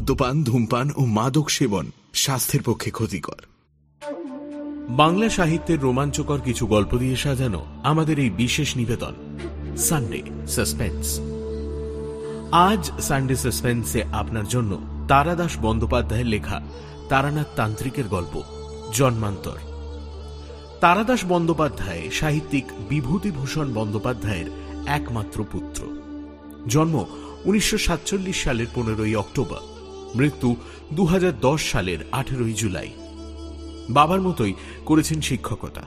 মদ্যপান ধূমপান ও মাদক সেবন স্বাস্থ্যের পক্ষে ক্ষতিকর। বাংলা সাহিত্যের রোমাঞ্চকর কিছু গল্প দিয়ে সাজানো আমাদের এই বিশেষ নিবেদন সানডে সাসপেন্স আজ সানডে সাসপেন্সে আপনার জন্য তারাদাস বন্দ্যোপাধ্যায়ের লেখা তারানাথ তান্ত্রিকের গল্প, জন্মান্তর। তারাদাস বন্দ্যোপাধ্যায় সাহিত্যিক বিভূতিভূষণ বন্দ্যোপাধ্যায়ের একমাত্র পুত্র। জন্ম উনিশশো সাতচল্লিশ সালের পনেরোই অক্টোবর। মৃত্যু দু হাজার দশ সালের আঠেরোই জুলাই। বাবার মতোই করেছেন শিক্ষকতা।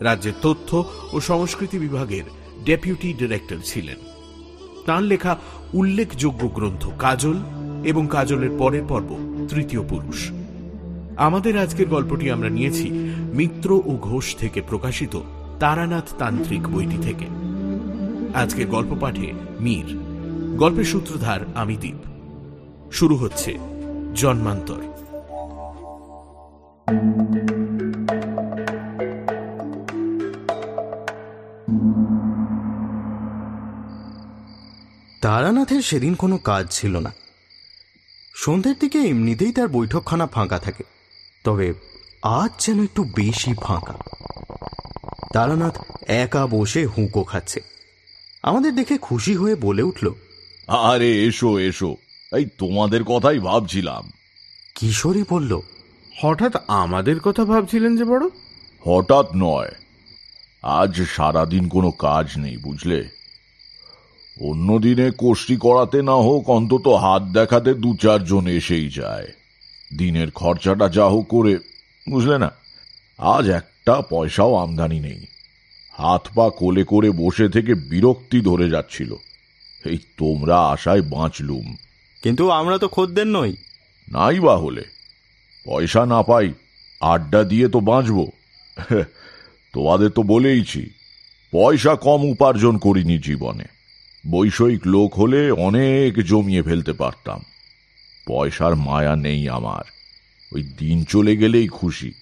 রাজ্যের তথ্য ও সংস্কৃতি বিভাগের ডেপুটি ডিরেক্টর ছিলেন। তাঁর লেখা উল্লেখযোগ্য গ্রন্থ কাজল এবং কাজলের পরের পর্ব তৃতীয় পুরুষ। আমাদের আজকের গল্পটি আমরা নিয়েছি মিত্র ও ঘোষ থেকে প্রকাশিত তারানাথ তান্ত্রিক বইটি থেকে। আজকের গল্প পাঠে মীর। গল্পের সূত্রধার আমি দ্বীপ শুরু হচ্ছে জন্মান্তর। তারানাথের সেদিন কোনো কাজ ছিল না। সন্ধ্যের দিকে এমনিতেই তার বৈঠকখানা ফাঁকা থাকে তবে আজ যেন একটু বেশি ফাঁকা। তারানাথ একা বসে হুঁকো খাচ্ছে। আমাদের দেখে খুশি হয়ে বলে উঠল আরে এসো এসো। এই তোমাদের কথাই ভাবছিলাম। কিশোরী বলল হঠাৎ আমাদের কথা ভাবছিলেন যে বড়? হঠাৎ নয়। আজ সারাদিন কোনো কাজ নেই বুঝলে? অন্যদিনে কোষ্টি করাতে না হোক অন্তত হাত দেখাতে দু চারজন এসেই যায়। দিনের খরচাটা যা হোক করে বুঝলে না? আজ একটা পয়সাও আমদানি নেই। হাত পা কোলে করে বসে থেকে বিরক্তি ধরে যাচ্ছিল। এই তোমরা আশায় বাঁচলুম। কিন্তু আমরা তো খদ্দের নই। নাই বা হলে পয়সা না পাই আড্ডা দিয়ে তো বাঁচব। তোমাদের তো বলেইছি পয়সা কম উপার্জন করিনি জীবনে। বৈষয়িক লোক হলে অনেক জমিয়ে ফেলতে পারতাম। পয়সার মায়া নেই আমার। ওই দিন চলে গেলেই খুশি।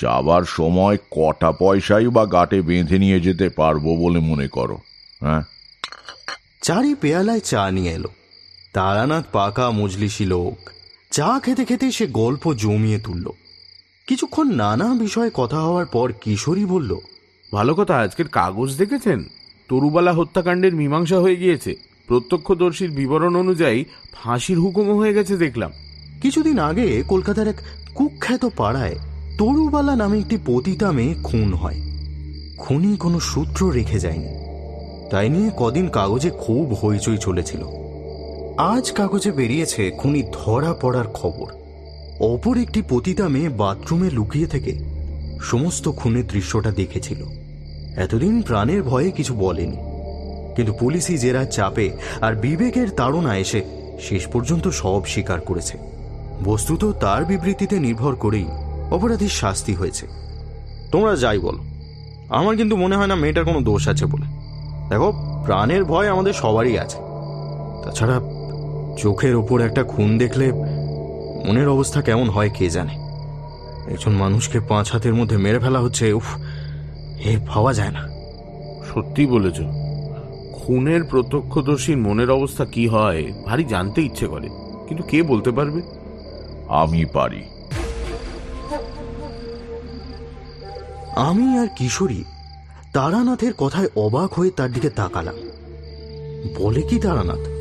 যাবার সময় কটা পয়সাই বা গাটে বেঁধে নিয়ে যেতে পারব বলে মনে করো হ্যাঁ? চারি পেয়ালায় চা নিয়ে এলো। তারানাথ পাকা মজলিসি লোক। চা খেতে খেতে সে গল্প জমিয়ে তুলল। কিছুক্ষণ নানা বিষয়ে কথা হওয়ার পর কিশোরী বলল ভালো কথা আজকের কাগজ দেখেছেন? তরুবালা হত্যাকাণ্ডের মীমাংসা হয়ে গিয়েছে। প্রত্যক্ষদর্শীর বিবরণ অনুযায়ী ফাঁসির হুকুমও হয়ে গেছে দেখলাম। কিছুদিন আগে কলকাতার এক কুখ্যাত পাড়ায় তরুবালা নামে একটি পতিতা মেয়ে খুন হয়। খুনি কোনো সূত্র রেখে যায়নি। তাই নিয়ে কদিন কাগজে খুব হইচই চলেছিল। আজ কাগজে বেরিয়েছে খুনি ধরা পড়ার খবর। অপর একটি পতিতা মেয়ে বাথরুমে লুকিয়ে থেকে সমস্ত খুনের দৃশ্যটা দেখেছিল। এতদিন প্রাণের ভয়ে কিছু বলেনি। কিন্তু পুলিশি জেরা চাপে আর বিবেকের তাড়না এসে শেষ পর্যন্ত সব স্বীকার করেছে। বস্তুত তার বিবৃতিতে নির্ভর করেই অপরাধীর শাস্তি হয়েছে। তোমরা যাই বলো। আমার কিন্তু মনে হয় না মেয়েটার কোনো দোষ আছে বলে। দেখো, প্রাণের ভয় আমাদের সবারই আছে। তাছাড়া চোখের ওপর একটা খুন দেখলে মনের অবস্থা কেমন হয় কে জানে? একজন মানুষকে পাঁচ হাতের মধ্যে মেরে ফেলা হচ্ছে উফ এ পাওয়া যায় না। সত্যি বলেছ। খুনের প্রত্যক্ষদর্শীর মনের অবস্থা কি হয় ভারী জানতে ইচ্ছে করে। কিন্তু কে বলতে পারবে? আমি পারি। আমি আর কিশোরী তারানাথের কথায় অবাক হয়ে তার দিকে তাকালাম। বলে কি তারানাথ?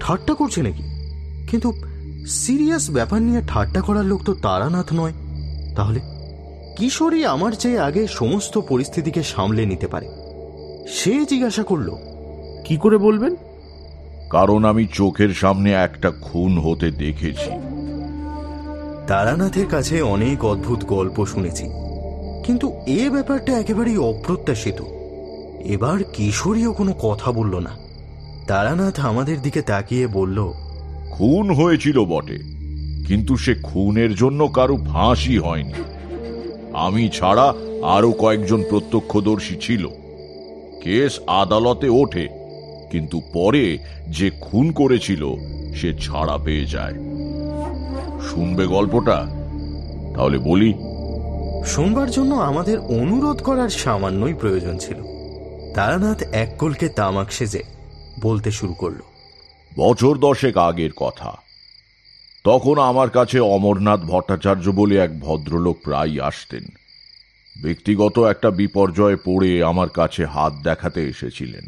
ঠাট্টা করছে নাকি? কিন্তু সিরিয়াস ব্যাপার নিয়ে ঠাট্টা করার লোক তো তারানাথ নয়। তাহলে কিশোরী আমার চেয়ে আগে সমস্ত পরিস্থিতিকে সামলে নিতে পারে। সে জিজ্ঞাসা করল কি করে বলবেন? কারণ আমি চোখের সামনে একটা খুন হতে দেখেছি। তারানাথের কাছে অনেক অদ্ভুত গল্প শুনেছি কিন্তু এ ব্যাপারটা একেবারেই অপ্রত্যাশিত। এবার কিশোরীও কোনো কথা বলল না। তারানাথ আমাদের দিকে তাকিয়ে বলল খুন হয়েছিল বটে কিন্তু সে খুনের জন্য কারও ফাঁসি হয়নি। আমি ছাড়া আরও কয়েকজন প্রত্যক্ষদর্শী ছিল। কেস আদালতে ওঠে কিন্তু পরে যে খুন করেছিল সে ছাড়া পেয়ে যায়। শুনবে গল্পটা? তাহলে বলি। শুনবার জন্য আমাদের অনুরোধ করার সামান্যই প্রয়োজন ছিল। তারানাথ এক কলকে তামাক সেজে বলতে শুরু করল। বছর দশেক আগের কথা। তখন আমার কাছে অমরনাথ ভট্টাচার্য বলে এক ভদ্রলোক প্রায়ই আসতেন। ব্যক্তিগত একটা বিপর্যয়ে পড়ে আমার কাছে হাত দেখাতে এসেছিলেন।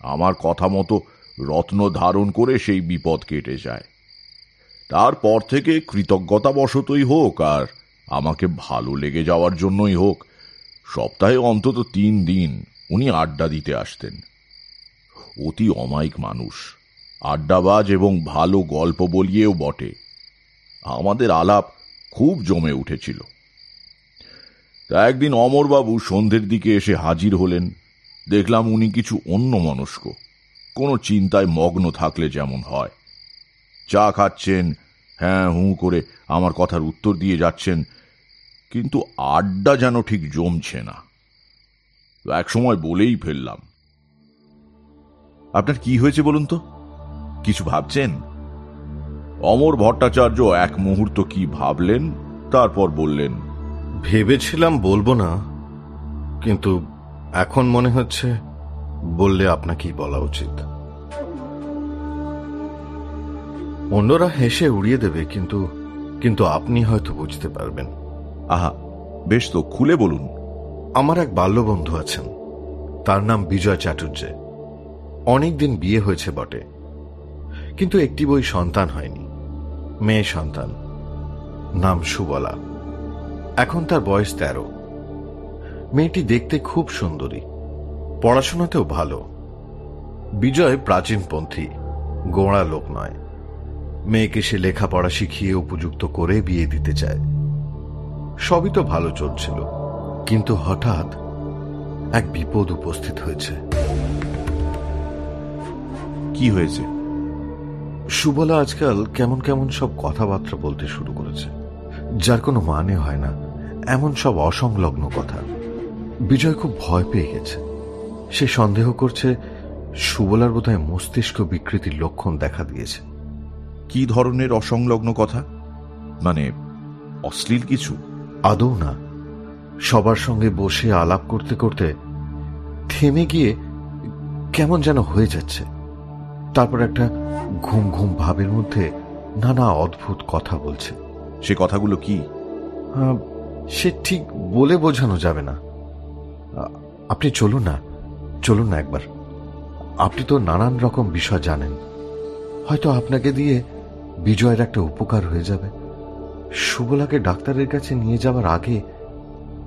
আমার কথা মতো রত্ন ধারণ করে সেই বিপদ কেটে যায়। তারপর থেকে কৃতজ্ঞতাবশতই হোক আর আমাকে ভালো লেগে যাওয়ার জন্যই হোক, সপ্তাহে অন্তত তিন দিন উনি আড্ডা দিতে আসতেন। অতি অমায়িক মানুষ। আড্ডাবাজ এবং ভালো গল্প বলিয়েও বটে। আমাদের আলাপ খুব জমে উঠেছিল। তা একদিন অমরবাবু সন্ধ্যের দিকে এসে হাজির হলেন। দেখলাম উনি কিছু অন্য মনস্ক। কোনো চিন্তায় মগ্ন থাকলে যেমন হয়। চা খাচ্ছেন হ্যাঁ হু করে আমার কথার উত্তর দিয়ে যাচ্ছেন, কিন্তু আড্ডা যেন ঠিক জমছে না। এক সময় বলেই ফেললাম আপনার কি হয়েছে বলুন তো? কিছু ভাবছেন? অমর ভট্টাচার্য এক মুহূর্ত কি ভাবলেন তারপর বললেন ভেবেছিলাম বলব না কিন্তু এখন মনে হচ্ছে বললে আপনাকেই বলা উচিত। অন্যরা হেসে উড়িয়ে দেবে কিন্তু কিন্তু আপনি হয়তো বুঝতে পারবেন। আহা বেশ তো খুলে বলুন। আমার এক বাল্যবন্ধু আছেন তার নাম বিজয় চাটুর্যে অনেকদিন বিয়ে হয়েছে বটে। কিন্তু একটি বই সন্তান হয়নি। মেয়ে সন্তান। নাম সুবলা। এখন তার বয়স তেরো। মেয়েটি দেখতে খুব সুন্দরী। পড়াশোনাতেও ভালো। বিজয় প্রাচীনপন্থী, গোড়া লোক নয়। মেয়েকে সে লেখাপড়া শিখিয়ে উপযুক্ত করে বিয়ে দিতে চায়। সবই তো ভালো চলছিল। কিন্তু হঠাৎ এক বিপদ উপস্থিত হয়েছে। কি হয়েছে? সুবলা আজকাল কেমন কেমন সব কথাবার্তা বলতে শুরু করেছে। যার কোনো মানে হয় না। এমন সব অসংলগ্ন কথা। বিজয় খুব ভয় পেয়ে গেছে। সে সন্দেহ করছে সুবলার বোধহয় মস্তিষ্ক বিকৃতির লক্ষণ দেখা দিয়েছে। কি ধরনের অসংলগ্ন কথা? মানে অশ্লীল কিছু? আদৌ না। সবার সঙ্গে বসে আলাপ করতে করতে থেমে গিয়ে কেমন যেন হয়ে যাচ্ছে। তারপর একটা ঘুম ঘুম ভাবের মধ্যে নানা অদ্ভুত কথা বলছে। সে কথাগুলো কি? সে ঠিক বলে বোঝানো যাবে না। আপনি চলুন না চলুন না একবার। আপনি তো নানান রকম বিষয় জানেন। হয়তো আপনাকে দিয়ে বিজয়ের একটা উপকার হয়ে যাবে। সুবলাকে ডাক্তারের কাছে নিয়ে যাওয়ার আগে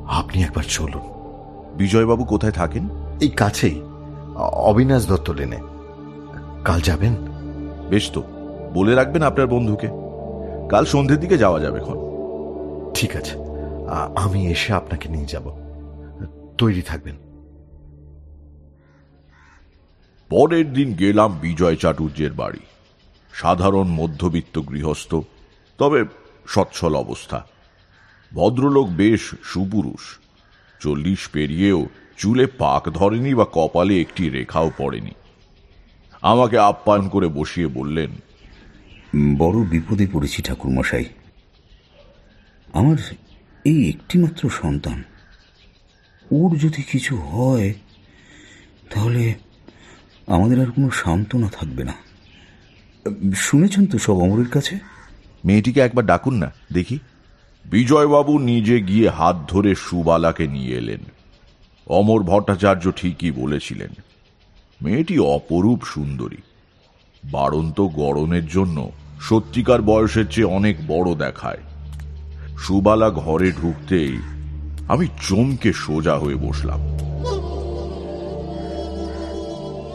আপনি একবার চলুন। বিজয়বাবু কোথায় থাকেন? এই কাছেই অবিনাশ দত্ত লেনে। কাল যাবেন? বেশ তো বলে রাখবেন আপনার বন্ধুকে। কাল সন্ধ্যের দিকে যাওয়া যাবে এখন। ঠিক আছে আমি এসে আপনাকে নিয়ে যাব। তৈরি থাকবেন। পরের দিন গেলাম বিজয় চাটুর্যের বাড়ি। সাধারণ মধ্যবিত্ত গৃহস্থ তবে সচ্ছল অবস্থা। ভদ্রলোক বেশ সুপুরুষ। চল্লিশ পেরিয়েও চুলে পাক ধরেনি বা কপালে একটি রেখাও পড়েনি। আমাকে আপ্যায়ন করে বসিয়ে বললেন বড় বিপদে পড়েছি ঠাকুরমশাই। আমার এই একটিমাত্র সন্তান। ওর যদি কিছু হয় তাহলে আমাদের আর কোনো সান্ত্বনা থাকবে না। শুনেছেন তো সব অমরের কাছে? মেয়েটিকে একবার ডাকুন না দেখি। বিজয়বাবু নিজে গিয়ে হাত ধরে সুবালাকে নিয়ে এলেন। অমর ভট্টাচার্য ঠিকই বলেছিলেন মেয়েটি অপরূপ সুন্দরী। বাড়ন্ত গড়নের জন্য সত্যিকার বয়সের চেয়ে অনেক বড় দেখায়। সুবালা ঘরে ঢুকতেই আমি চমকে সোজা হয়ে বসলাম।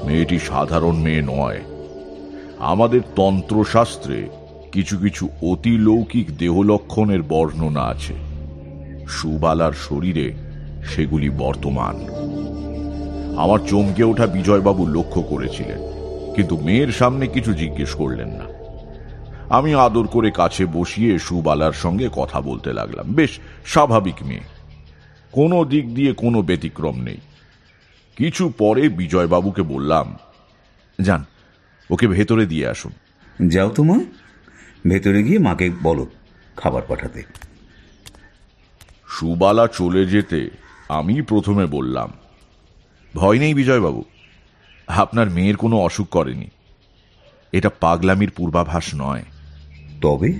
মেয়েটি সাধারণ মেয়ে নয়। আমাদের তন্ত্রশাস্ত্রে কিছু কিছু অতি লৌকিক দেহলক্ষণের বর্ণনা আছে। সুবালার শরীরে সেগুলি বর্তমান। আমার চমকে ওঠা বিজয়বাবু লক্ষ্য করেছিলেন কিন্তু মেয়ের সামনে কিছু জিজ্ঞেস করলেন না। আমি আদর করে কাছে বসিয়ে সুবালার সঙ্গে কথা বলতে লাগলাম। বেশ স্বাভাবিক মেয়ে। কোনো দিক দিয়ে কোনো ব্যতিক্রম নেই। কিছু পরে বিজয়বাবুকে বললাম যান ওকে ভেতরে দিয়ে আসুন। যাও তো মা ভেতরে গিয়ে মাকে বলো খাবার পাঠাতে। সুবালা চলে যেতে আমি প্রথমে বললাম ভয় নেই বিজয়বাবু। আপনার মেয়ের কোনো অসুখ করেনি। এটা পাগলামির পূর্বাভাস নয়। তবে?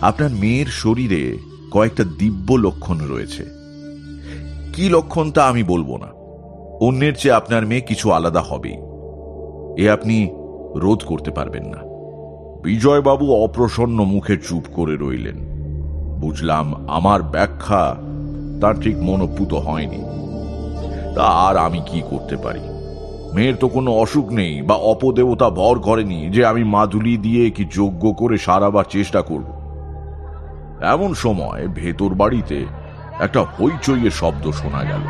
আপনার মেয়ের শরীরে কয়েকটা দিব্য লক্ষণ রয়েছে। কি লক্ষণ তা আমি বলব না। অন্যের চেয়ে আপনার মেয়ে কিছু আলাদা হবেই। এ আপনি রোধ করতে পারবেন না। বিজয়বাবু অপ্রসন্ন মুখে চুপ করে রইলেন। বুঝলাম আমার ব্যাখ্যা তার ঠিক মনোপুত হয়নি। তা আর আমি কি করতে পারি? মেয়ের তো কোনো অসুখ নেই বা অপদেবতা ভর করেনি যে আমি মাদুলি দিয়ে কি যোগ্য করে সারাবার চেষ্টা করব। এমন সময় ভেতর বাড়িতে একটা হইচইয়ের শব্দ শোনা গেল।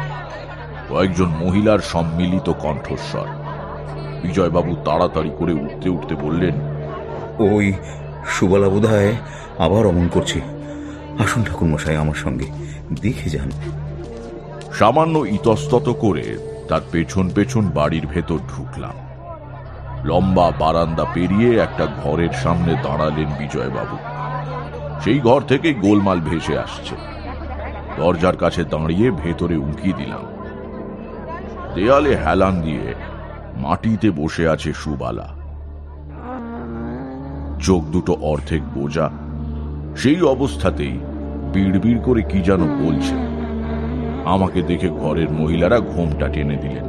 কয়েকজন মহিলার সম্মিলিত কণ্ঠস্বর। বিজয়বাবু তাড়াতাড়ি করে উঠতে উঠতে বললেন, ওই সুবলা বোধহয় আবার অমন করছি। আসুন ঠাকুর মশাই আমার সঙ্গে। দেখে যান। সামান্য ইতস্তত করে তার পেছন পেছন বাড়ির ভেতর ঢুকলাম। লম্বা বারান্দা পেরিয়ে একটা ঘরের সামনে দাঁড়ালেন বিজয়বাবু। সেই ঘর থেকে গোলমাল ভেসে আসছে। দরজার কাছে দাঁড়িয়ে ভেতরে উঁকি দিলাম। দেয়ালে হেলান দিয়ে মাটিতে বসে আছে সুবালা। চোখ দুটো অর্ধেক বোঝা। সেই অবস্থাতেই বিড়বিড় করে কি যেন বলছে। আমাকে দেখে ঘরের মহিলারা ঘোমটা টেনে দিলেন।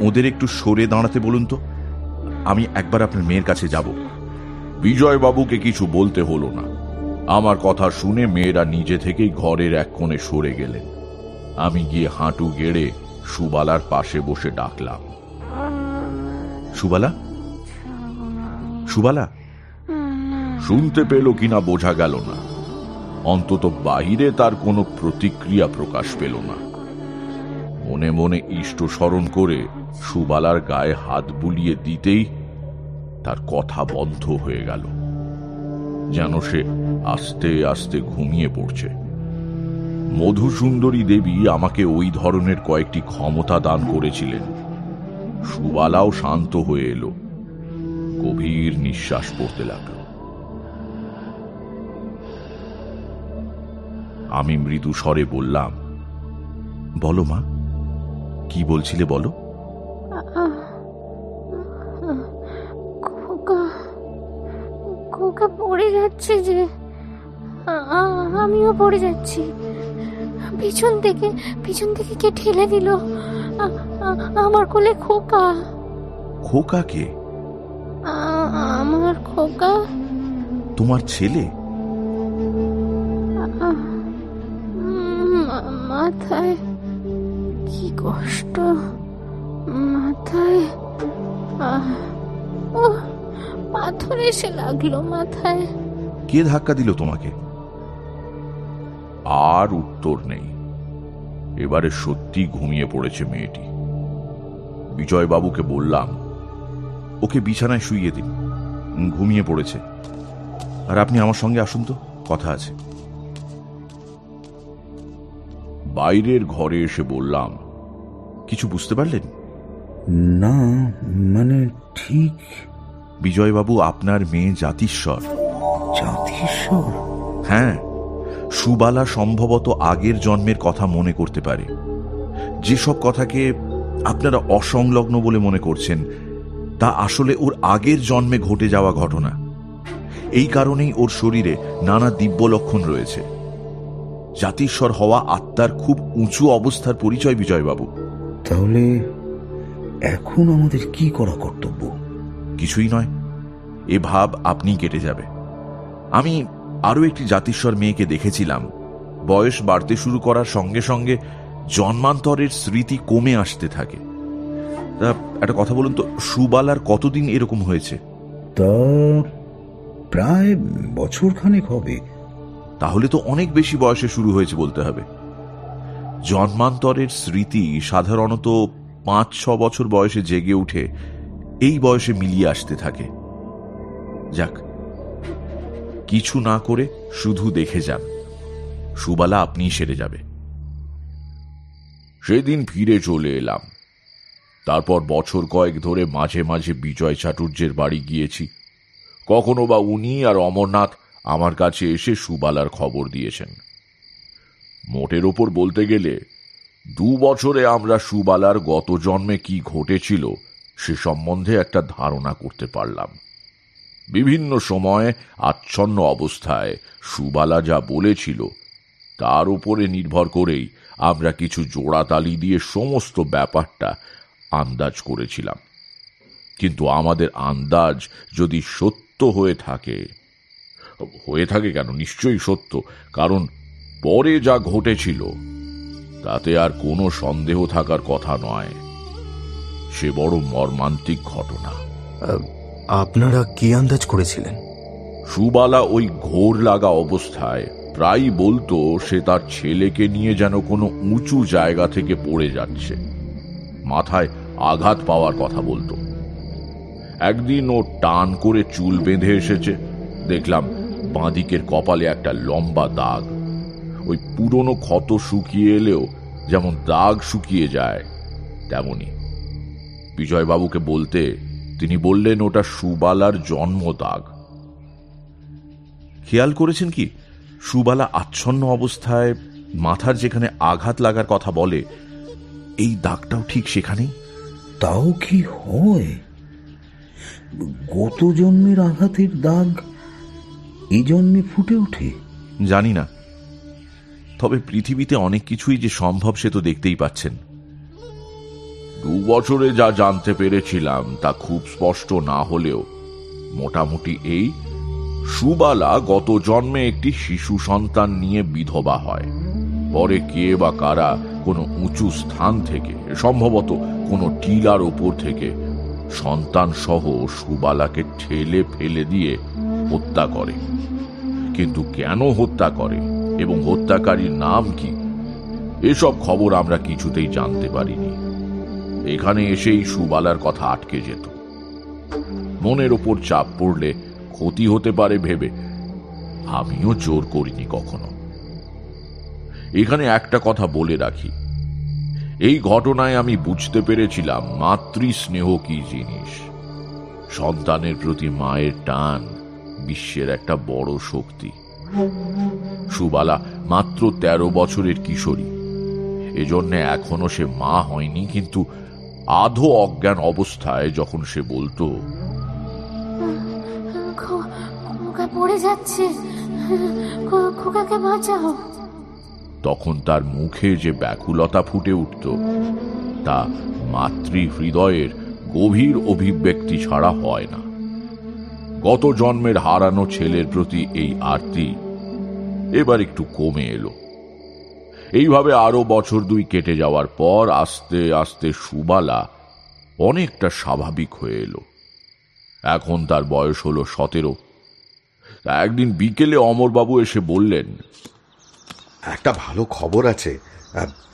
ওদের একটু সরে দাঁড়াতে বলুন তো। আমি একবার আপনার মেয়ের কাছে যাব। বিজয়বাবুকে কিছু বলতে হলো না। আমার কথা শুনে মেয়েরা নিজে থেকেই ঘরের এক কোণে সরে গেলেন। আমি গিয়ে হাঁটু গেড়ে সুবালার পাশে বসে ডাকলাম। সুবালা? সুবালা? শুনতে পেল কিনা বোঝা গেল না। অন্তত বাহিরে তার কোনো প্রতিক্রিয়া প্রকাশ পেল না। মনে মনে ইষ্ট স্মরণ করে সুবালার গায়ে হাত বুলিয়ে দিতেই তার কথা বন্ধ হয়ে গেল। যেন সে আস্তে আস্তে ঘুমিয়ে পড়ছে। মধুসুন্দরী দেবী আমাকে ওই ধরনের কয়েকটি ক্ষমতা দান করেছিলেন। সুবালাও শান্ত হয়ে এলো। গভীর নিঃশ্বাস পড়তে লাগল। আমি মৃদু স্বরে বললাম বলো মা কি বলছিলে বলো? খোকা খোকা পড়ে যাচ্ছে যে আমিও পড়ে যাচ্ছি। পিছন থেকে পিছন থেকে কে ঠেলে দিল? আমার কোলে খোকা। খোকাকে আ- আমার খোকা। তোমার ছেলে? মাথায়? কি কষ্ট? মাথায়? ও, পাথর এসে লাগল মাথায়। কে ধাক্কা দিল তোমাকে? আর উত্তর নেই। এবারে সত্যি ঘুমিয়ে পড়েছে মেয়েটি। বিজয়বাবুকে বললাম, ওকে বিছানায় শুইয়ে দিন। ঘুমিয়ে পড়েছে। আর আপনি আমার সঙ্গে আসুন তো, কথা আছে। বাইরের ঘরে এসে বললাম কিছু বুঝতে পারলেন? না মানে ঠিক। বিজয়বাবু আপনার মেয়ে জাতিস্বর। জাতিস্বর? হ্যাঁ সুবালা সম্ভবত আগের জন্মের কথা মনে করতে পারে। যেসব কথাকে আপনারা অসংলগ্ন বলে মনে করছেন তা আসলে ওর আগের জন্মে ঘটে যাওয়া ঘটনা। এই কারণেই ওর শরীরে নানা দিব্য লক্ষণ রয়েছে। জাতিস্বর হওয়া আত্মার খুব উঁচু অবস্থার পরিচয় বিজয়বাবু। তাহলে এখন আমাদের কি করা কর্তব্য? কিছুই নয়। এ ভাব আপনি কেটে যাবে। আমি আরও একটি জাতিস্বর মেয়েকে দেখেছিলাম। বয়স বাড়তে শুরু করার সঙ্গে সঙ্গে জন্মান্তরের স্মৃতি কমে আসতে থাকে। তা একটা কথা বলুন তো সুবালার কতদিন এরকম হয়েছে? তা প্রায় বছর খানেক হবে। তাহলে তো অনেক বেশি বয়সে শুরু হয়েছে বলতে হবে। জন্মান্তরের স্মৃতি সাধারণত পাঁচ ছ বছর বয়সে জেগে উঠে এই বয়সে মিলিয়ে আসতে থাকে। যাক, কিছু না করে শুধু দেখে যান। সুবালা আপনিই সেরে যাবে। সেদিন ফিরে চলে এলাম। তারপর বছর কয়েক ধরে মাঝে মাঝে বিজয় চাটুর্যের বাড়ি গিয়েছি। কখনো বা উনি আর অমরনাথ আমার কাছে এসে সুবালার খবর দিয়েছেন। মোটের ওপর বলতে গেলে, দু বছরে আমরা সুবালার গত জন্মে কি ঘটেছিল সে সম্বন্ধে একটা ধারণা করতে পারলাম। বিভিন্ন সময় আচ্ছন্ন অবস্থায় সুবালা যা বলেছিল, তার উপরে নির্ভর করেই আমরা কিছু জোড়াতালি দিয়ে সমস্ত ব্যাপারটা আন্দাজ করেছিলাম। কিন্তু আমাদের আন্দাজ যদি সত্য হয়ে থাকে হয়ে থাকে কেন? নিশ্চয়ই সত্য। কারণ পরে যা ঘটেছিল তাতে আর কোনো সন্দেহ থাকার কথা নয়। সে বড় মর্মান্তিক ঘটনা। আপনারা কি আন্দাজ করেছিলেন? সুবালা ওই ঘোর লাগা অবস্থায় প্রায়ই বলতো সে তার ছেলেকে নিয়ে যেন কোনো উঁচু জায়গা থেকে পড়ে যাচ্ছে। মাথায় আঘাত পাওয়ার কথা বলতো। একদিন ও টান করে চুল বেঁধে এসেছে। দেখলাম বাঁদিকের কপালে একটা লম্বা দাগ। ওই পুরনো ক্ষত শুকিয়ে এলেও যেমন দাগ শুকিয়ে যায়, তেমনি। বিজয়বাবুকে বলতে তিনি বললেন, ওটা সুবালার জন্ম দাগ খেয়াল করেছেন কি? সুবালা আচ্ছন্ন অবস্থায় মাথার যেখানে আঘাত লাগার কথা বলে, এই দাগটাও ঠিক সেখানেই? তাও কি হয়? গত জন্মের আঘাতের দাগ এই জন্মে ফুটে ওঠে। জানি না। তবে পৃথিবীতে অনেক কিছুই যে সম্ভব সে তো দেখতেই পাচ্ছেন। দু বছরে যা জানতে পেরেছিলাম তা খুব স্পষ্ট না হলেও মোটামুটি এই সুবালা গত জন্মে একটি শিশু সন্তান নিয়ে বিধবা হয়। পরে কে বা কারা কোনো উঁচু স্থান থেকে, সম্ভবত কোনো টিলার ওপর থেকে সন্তান সহ সুবালাকে ঠেলে ফেলে দিয়ে হত্যা করে। কিন্তু কেন হত্যা করে এবং হত্যাকারীর নাম কি? এসব খবর আমরা কিছুতেই জানতে পারিনি। এখানে এসেই সুবালার কথা আটকে যেত। মনের ওপর চাপ পড়লে ক্ষতি হতে পারে ভেবে আমিও জোর করিনি কখনো। এখানে একটা কথা বলে রাখি। এই ঘটনায় আমি বুঝতে পেরেছিলাম মাতৃ স্নেহ কি জিনিস। সন্তানের প্রতি মায়ের টান বিশ্বের একটা বড় শক্তি। সুবালা মাত্র ১৩ বছরের কিশোরী। এজন্য এখনও সে মা হয়নি কিন্তু আধো অজ্ঞান অবস্থায় যখন সে বলতো খোকা পড়ে যাচ্ছে। খোকাকে বাঁচাও। তখন তার মুখে যে ব্যাকুলতা ফুটে উঠত তা মাতৃ হৃদয়ের গভীর অভিব্যক্তি ছাড়া হয় না। গত জন্মের হারানো ছেলের প্রতি এই আরতি এবার একটু কমে এলো। এইভাবে আরও বছর দুই কেটে যাওয়ার পর আস্তে আস্তে সুবালা অনেকটা স্বাভাবিক হয়ে এলো। এখন তার বয়স হলো সতেরো। একদিন বিকেলে অমরবাবু এসে বললেন একটা ভালো খবর আছে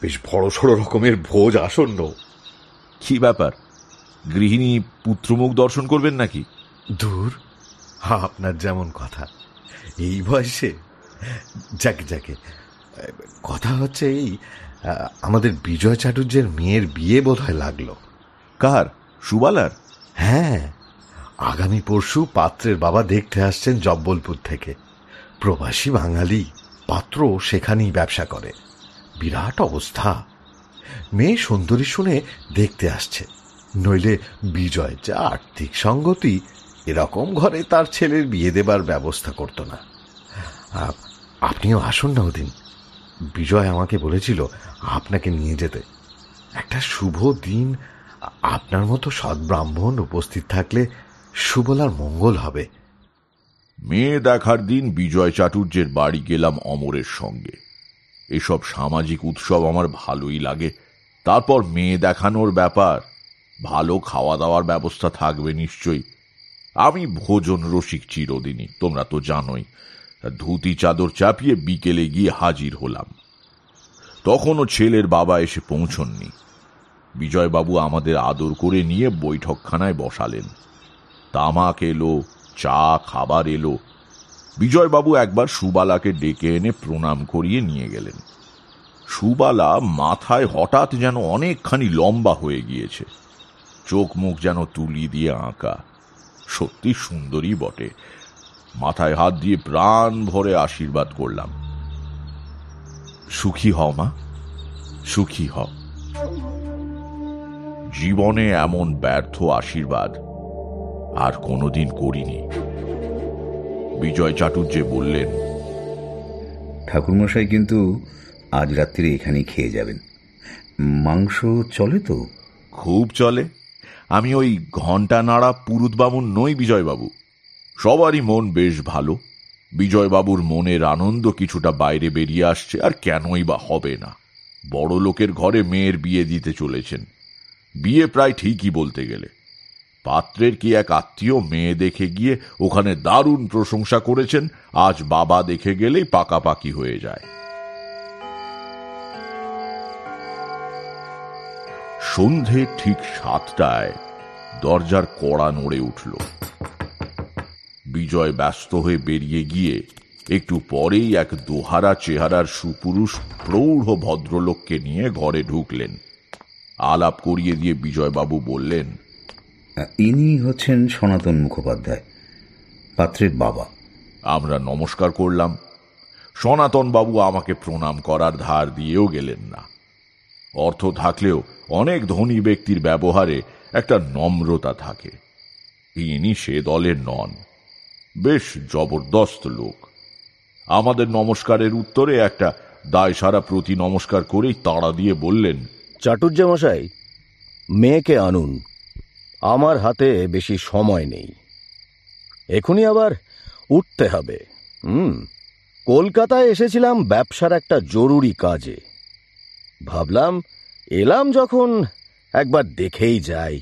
বেশ বড় সড়ো রকমের ভোজ আসন্ন। কি ব্যাপার? গৃহিণী পুত্রমুখ দর্শন করবেন নাকি? দূর। আপনার যেমন কথা। এই বয়সে যাকে যাকে। কথা হচ্ছে এই আমাদের বিজয় চাটুর্যের মেয়ের বিয়ে বোধহয় লাগল। কার? সুবালার? হ্যাঁ। আগামী পরশু পাত্রের বাবা দেখতে আসছেন জব্বলপুর থেকে। প্রবাসী বাঙালি পাত্র সেখানেই ব্যবসা করে। বিরাট অবস্থা। মেয়ে সুন্দরী শুনে দেখতে আসছে। নইলে বিজয় যা আর্থিক সঙ্গতি এরকম ঘরে তার ছেলের বিয়ে দেবার ব্যবস্থা করত না। আপনিও আসুন না ওদিন। বিজয় আমাকে বলেছিল আপনাকে নিয়ে যেতে। একটা শুভ দিন। আপনার মতো সদ্ব্রাহ্মণ উপস্থিত থাকলে সুবলার মঙ্গল হবে। মেয়ে দেখার দিন বিজয় চাটুর্যের বাড়ি গেলাম অমরের সঙ্গে। এসব সামাজিক উৎসব আমার ভালোই লাগে। তারপর মেয়ে দেখানোর ব্যাপার। ভালো খাওয়া দাওয়ার ব্যবস্থা থাকবে নিশ্চয়ই। আমি ভোজন রসিক চিরদিনই, তোমরা তো জানোই। ধুতি চাদর চাপিয়ে বিকেলে গিয়ে হাজির হলাম। তখনও ছেলের বাবা এসে পৌঁছননি। বিজয়বাবু আমাদের আদর করে নিয়ে বৈঠকখানায় বসালেন। তামাক এলো, চা, খাবার এলো। বিজয়বাবু একবার সুবালাকে ডেকে এনে প্রণাম করিয়ে নিয়ে গেলেন। সুবালা মাথায় হঠাৎ যেন অনেকখানি লম্বা হয়ে গিয়েছে। চোখ মুখ যেন তুলি দিয়ে আঁকা। সত্যি সুন্দরী বটে। মাথায় হাত দিয়ে প্রাণ ভরে আশীর্বাদ করলাম। সুখী হও মা সুখী হও। জীবনে এমন ব্যর্থ আশীর্বাদ আর কোনোদিন করিনি। বিজয় চাটুর্যে বললেন ঠাকুরমশাই কিন্তু আজ রাত্রিরে এখানেই খেয়ে যাবেন। মাংস চলে তো? খুব চলে। আমি ওই ঘণ্টা নাড়া পুরুতবাবুন নই বিজয়বাবু। সবারই মন বেশ ভালো। বিজয়বাবুর মনের আনন্দ কিছুটা বাইরে বেরিয়ে আসছে, আর কেনই বা হবে না। বড় লোকের ঘরে মেয়ের বিয়ে দিতে চলেছেন। বিয়ে প্রায় ঠিকই বলতে গেলে। পাত্রের কি এক আত্মীয় মেয়ে দেখে গিয়ে ওখানে দারুণ প্রশংসা করেছেন, আজ বাবা দেখে গেলেই পাকাপাকি হয়ে যায়। সন্ধে ঠিক সাতটায় দরজার কড়া নড়ে উঠল। বিজয় ব্যস্ত হয়ে বেরিয়ে গিয়ে একটু পরেই এক দোহারা চেহারার সুপুরুষ প্রৌঢ় ভদ্রলোককে নিয়ে ঘরে ঢুকলেন। আলাপ করিয়ে দিয়ে বিজয়বাবু বললেন ইনি হচ্ছেন সনাতন মুখোপাধ্যায় পাত্রের বাবা। আমরা নমস্কার করলাম। সনাতন বাবু আমাকে প্রণাম করার ধার দিয়েও গেলেন না। অর্থ থাকলেও অনেক ধনী ব্যক্তির ব্যবহারে একটা নম্রতা থাকে। ইনি সে দলের নন। বেশ জবরদস্ত লোক। আমাদের নমস্কারের উত্তরে একটা দায় সারা প্রতি নমস্কার করেই তাড়া দিয়ে বললেন চাটুর্য মশাই, মেয়েকে আনুন। আমার হাতে বেশি সময় নেই। এখনই আবার উঠতে হবে। হুম, কলকাতায় এসেছিলাম ব্যবসার একটা জরুরি কাজে। ভাবলাম, এলাম যখন একবার দেখেই যাই।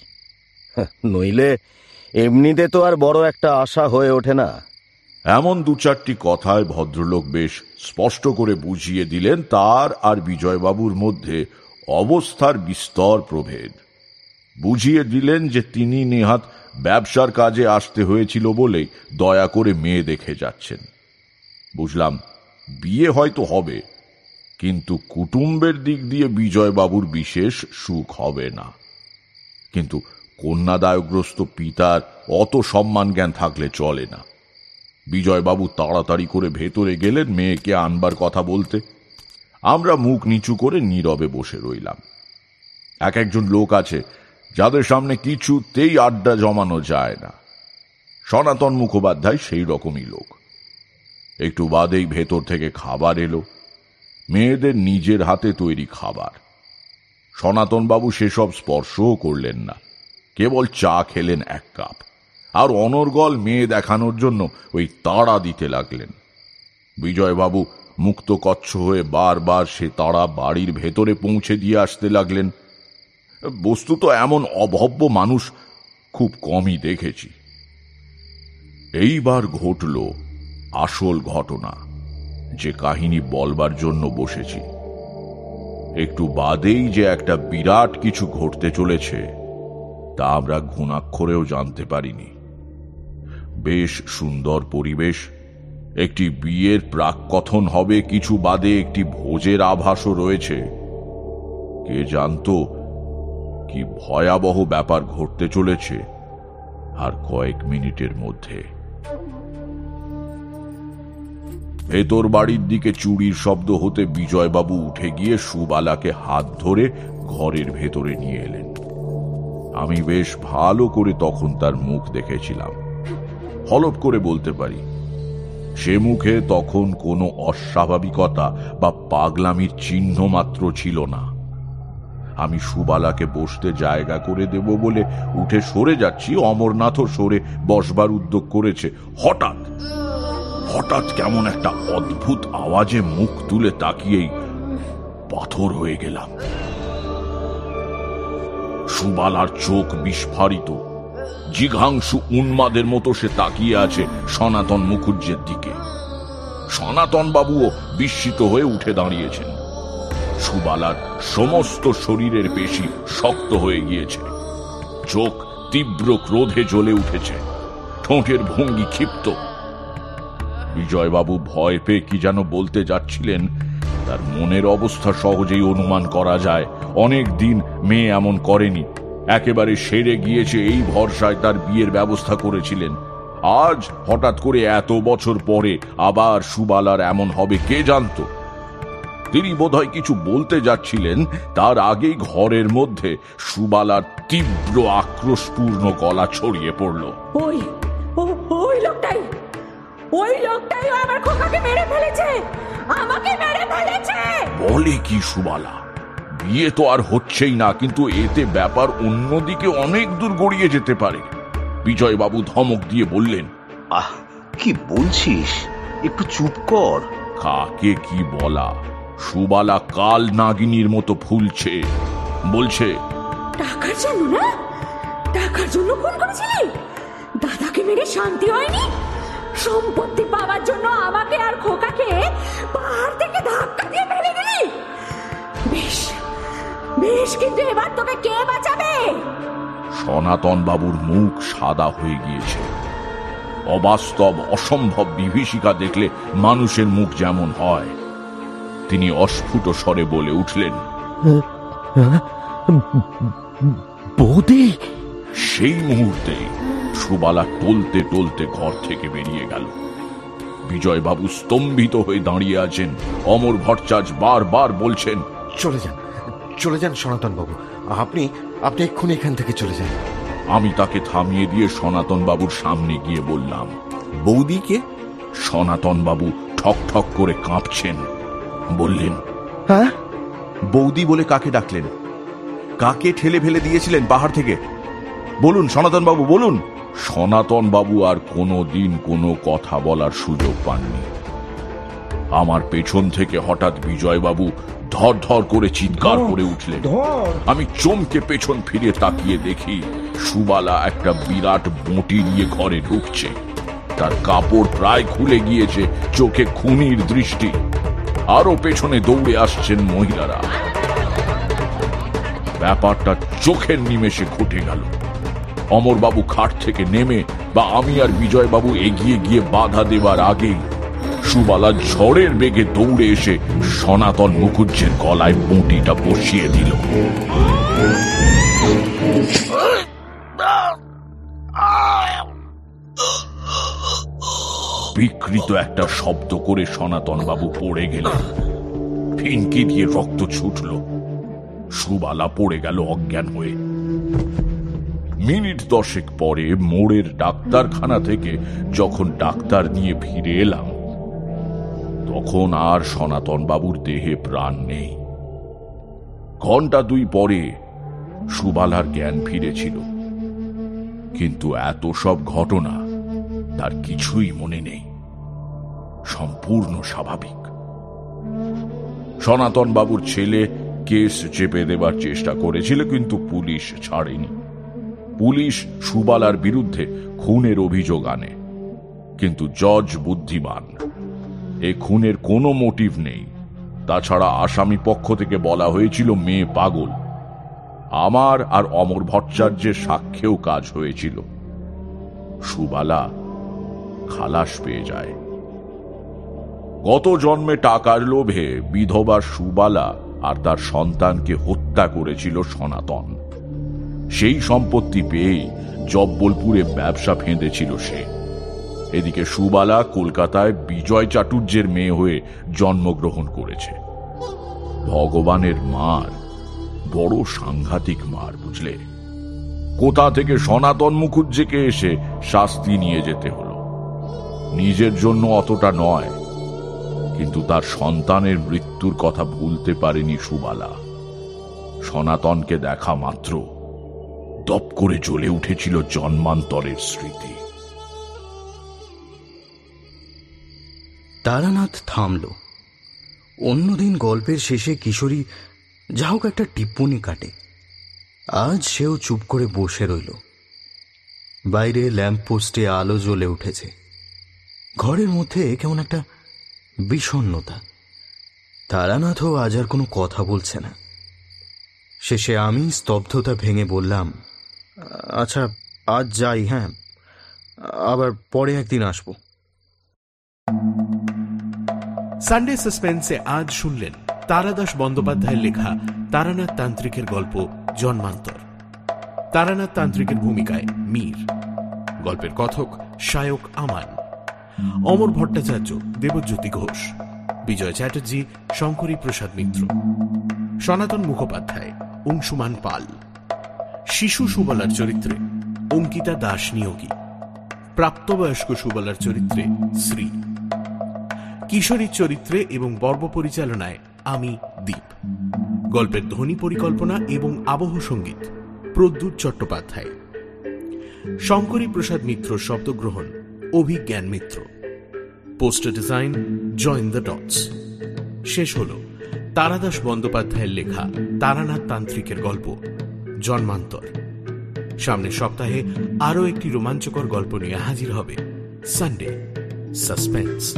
নইলে এমনিতে তো আর বড় একটা আশা হয়ে ওঠে না। এমন দু চারটি কথায় ভদ্রলোক বেশ স্পষ্ট করে বুঝিয়ে দিলেন তার আর বিজয়বাবুর মধ্যে অবস্থার বিস্তর প্রভেদ। বুঝিয়ে দিলেন যে তিনি নেহাত ব্যবসার কাজে আসতে হয়েছিল বলেই দয়া করে মেয়ে দেখে যাচ্ছেন। বুঝলাম, বিয়ে হয়তো হবে কিন্তু কুটুম্বের দিক দিয়ে বিজয়বাবুর বিশেষ সুখ হবে না। কিন্তু কন্যাদায়গ্রস্ত পিতার অত সম্মান জ্ঞান থাকলে চলে না। বিজয়বাবু তাড়াতাড়ি করে ভেতরে গেলেন মেয়েকে আনবার কথা বলতে। আমরা মুখ নিচু করে নীরবে বসে রইলাম। এক একজন লোক আছে যাদের সামনে কিছুতেই আড্ডা জমানো যায় না। সনাতন মুখোপাধ্যায় সেই রকমই লোক। একটু বাদেই ভেতর থেকে খাবার এলো। মেয়েদের নিজের হাতে তৈরি খাবার। সনাতনবাবু সেসব স্পর্শও করলেন না। কেবল চা খেলেন এক কাপ। আর অনর্গল মেয়ে দেখানোর জন্য ওই তাড়া দিতে লাগলেন। বিজয়বাবু মুক্ত কচ্ছ হয়ে বারবার সে তাড়া বাড়ির ভেতরে পৌঁছে দিয়ে আসতে লাগলেন। বস্তুত এমন অভব্য মানুষ খুব কমই দেখেছি। এইবার ঘটল আসল ঘটনা। যে কাহিনী বলবার জন্য বসেছি। একটু বাদেই যে একটা বিরাট কিছু ঘটতে চলেছে, তা আমরা ঘুণাক্ষরেও জানতে পারিনি। বেশ সুন্দর পরিবেশ, একটি বিয়ের প্রাক কথন হবে, কিছু বাদে একটি ভোজের আভাসও রয়েছে। কে জানতো কি ভয়াবহ ব্যাপার ঘটতে চলেছে আর কয়েক মিনিটের মধ্যে। ভেতর বাড়ির দিকে চুরির শব্দ হতে বিজয়বাবু উঠে গিয়ে সুবালাকে হাত ধরে ঘরের ভেতরে নিয়ে এলেন। আমি বেশ ভালো করে তখন তার মুখ দেখেছিলাম। হলপ করে বলতে পারি, সে মুখে তখন কোনো অস্বাভাবিকতা বা পাগলামির চিহ্ন মাত্র ছিল না। আমি সুবালাকে বসতে জায়গা করে দেব বলে উঠে সরে যাচ্ছি। অমরনাথও সরে বসবার উদ্যোগ করেছে। হঠাৎ হঠাৎ কেমন একটা অদ্ভুত আওয়াজে মুখ তুলে তাকিয়েই পাথর হয়ে গেলাম। সুবালার চোখ বিস্ফারিত। জিঘাংশু উন্মাদের মতো সে তাকিয়ে আছে সনাতন মুখুজ্জের দিকে। সনাতন বাবুও বিস্মিত হয়ে উঠে দাঁড়িয়েছেন। সুবালার সমস্ত শরীরের পেশি শক্ত হয়ে গিয়েছে। চোখ তীব্র ক্রোধে জ্বলে উঠেছে। ঠোঁটের ভঙ্গি ক্ষিপ্ত। বিজয়বাবু ভয় পেয়ে কি যেন বলতে যাচ্ছিলেন, তার মনের অবস্থা সহজেই অনুমান করা যায়। অনেক দিন মেয়ে এমন করেনি। একেবারে সেরে গিয়েছে এই ভরসায় তার বিয়ের ব্যবস্থা করেছিলেন। আজ হঠাৎ করে এত বছর পরে আবার সুবালার এমন হবে, কে জানতো? তিনি বোধহয় কিছু বলতে যাচ্ছিলেন, তার আগেই ঘরের মধ্যে সুবালার তীব্র আক্রোশপূর্ণ গলা ছড়িয়ে পড়ল। ওই, ও খোকাকে মেরে ফেলেছে! আমাকে মেরে ফেলেছে! বলে কি সুবালা বিয়ে তো আর হচ্ছেই না কিন্তু এতে ব্যাপার অন্যদিকে অনেক দূর গড়িয়ে যেতে পারে। বিজয়বাবু ধমক দিয়ে বললেন আহ কি বলছিস? একটু চুপ কর। কাকে কি বলা? সুবালা কাল নাগিনীর মতো ফুলছে। বলছে টাকার জন্য না? টাকার জন্য ফোন করেছিলি? দাদাকে মেরে শান্তি হয়নি? সম্পত্তি পাওয়ার জন্য আমাকে আর খোকাকে পাহাড় থেকে ধাক্কা দিয়ে ফেলে দিলি? বেশ বেশ কিন্তু এবার তোকে কে বাঁচাবে? সনাতন বাবুর মুখ সাদা হয়ে গিয়েছে। অবাস্তব অসম্ভব বিভীষিকা দেখলে মানুষের মুখ যেমন হয় তিনি অস্ফুট স্বরে বলে উঠলেন বৌদি! সেই মুহূর্তে সুবালা টলতে টলতে ঘর থেকে বেরিয়ে গেল। বিজয়বাবু স্তম্ভিত হয়ে দাঁড়িয়ে আছেন। অমর ভট্টাচার্য বারবার বলছেন চলে যান চলে যান সনাতন বাবু আপনি আপনি এক্ষুনি এখান থেকে চলে যান। আমি তাকে থামিয়ে দিয়ে সনাতন বাবুর সামনে গিয়ে বললাম বৌদিকে সনাতন বাবু ঠক ঠক করে কাঁপছেন। বললেন হ্যাঁ? বৌদি বলে কাকে ডাকলেন? কাকে ঠেলে ফেলে দিয়েছিলেন পাহাড় থেকে? বলুন সনাতন বাবু বলুন। সনাতন বাবু আর কোনো দিন কোনো কথা বলার সুযোগ পাননি। আমার পেছন থেকে হঠাৎ বিজয়বাবু ধর ধর করে চিৎকার করে উঠলেন। আমি চমকে পেছন ফিরে তাকিয়ে দেখি সুবালা একটা বিরাট বটি নিয়ে ঘরে ঢুকছে। তার কাপড় প্রায় খুলে গিয়েছে চোখে খুনির দৃষ্টি। আরও পেছনে দৌড়ে আসছেন মহিলারা। ব্যাপারটা চোখের নিমেষে ঘটে গেল। অমরবাবু খাট থেকে নেমে বা আমি আর বিজয়বাবু এগিয়ে গিয়ে বাধা দেবার আগেই সুবালা ঝড়ের বেগে দৌড়ে এসে সনাতন মুখুজ্জের গলায় বঁটিটা বসিয়ে দিল। বিকৃত একটা শব্দ করে সনাতন বাবু পড়ে গেলেন। ফিনকি দিয়ে রক্ত ছুটল। সুবালা পড়ে গেল অজ্ঞান হয়ে। মিনিট দশেক পরে মোড়ের ডাক্তারখানা থেকে যখন ডাক্তার নিয়ে ফিরে এলাম, তখন আর সনাতন বাবুর দেহে প্রাণ নেই। ঘণ্টা দুই পরে সুবালার জ্ঞান ফিরেছিল। কিন্তু এত সব ঘটনা তার কিছুই মনে নেই। সম্পূর্ণ স্বাভাবিক। সনাতন বাবুর ছেলে কেস চেপে দেবার চেষ্টা করেছিল, কিন্তু পুলিশ ছাড়েনি। পুলিশ সুবালার বিরুদ্ধে খুনের অভিযোগ আনে। কিন্তু জজ বুদ্ধিমান, এ খুনের কোনো মোটিভ নেই। তাছাড়া আসামি পক্ষ থেকে বলা হয়েছিল, মেয়ে পাগল। আমার আর অমর ভট্টাচার্যের সাক্ষ্যেও কাজ হয়েছিল। সুবালা খালাস পেয়ে যায়। গত জন্মে টাকার লোভে বিধবা সুবালা আর তার সন্তানকে হত্যা করেছিল সনাতন। সেই সম্পত্তি পেয়েই জব্বলপুরে ব্যবসা ফেঁদেছিল সে। এদিকে সুবালা কলকাতায় বিজয় চাটুর্যের মেয়ে হয়ে জন্মগ্রহণ করেছে। ভগবানের মার, বড় সাংঘাতিক মার, বুঝলে? কোথা থেকে সনাতন মুখুজ্জেকে এসে শাস্তি নিয়ে যেতে হলো? নিজের জন্য অতটা নয়, কিন্তু তার সন্তানের মৃত্যুর কথা ভুলতে পারেনি সুবালা। সনাতনকে দেখা মাত্র। দপ করে জ্বলে উঠেছিল জন্মান্তরের স্মৃতি। তারানাথ থামল। অন্যদিন গল্পের শেষে কিশোরী যা হোক একটা টিপ্পনি কাটে। আজ সেও চুপ করে বসে রইল। বাইরে ল্যাম্পপোস্টে আলো জ্বলে উঠেছে। ঘরের মধ্যে কেমন একটা বিষণ্নতা তারানাথও আজ আর কোনো কথা বলছে না। শেষে আমি স্তব্ধতা ভেঙে বললাম আচ্ছা আজ যাই হ্যাঁ। আবার পরে একদিন আসব। সানডে সাসপেন্সে আজ শুনলেন তারাদাস বন্দ্যোপাধ্যায়ের লেখা তারানাথ তান্ত্রিকের গল্প জন্মান্তর। তারানাথ তান্ত্রিকের ভূমিকায় মীর। গল্পের কথক শায়ক আমান। অমর ভট্টাচার্য, দেবজ্যোতি ঘোষ। বিজয় চ্যাটার্জি, শঙ্করী প্রসাদ মিত্র। সনাতন মুখোপাধ্যায় অংশুমান পাল। শিশু সুবলার চরিত্রে অঙ্কিতা দাস নিয়োগী। প্রাপ্তবয়স্ক সুবলার চরিত্রে শ্রী। কিশোরীর চরিত্রে এবং বর্ব পরিচালনায় আমি দীপ। গল্পের ধ্বনি পরিকল্পনা এবং আবহ সংগীত Pradyut Chattopadhyay. Shankari Prasad Mitra শব্দগ্রহণ, Abhigyan Mitra. Poster design, join the dots. শেষ হল তারাদাস বন্দ্যোপাধ্যায়ের লেখা তারানাথ তান্ত্রিকের গল্প জন্মান্তর। সামনের সপ্তাহে আরও একটি রোমাঞ্চকর গল্প নিয়ে হাজির হবে সানডে সাসপেন্স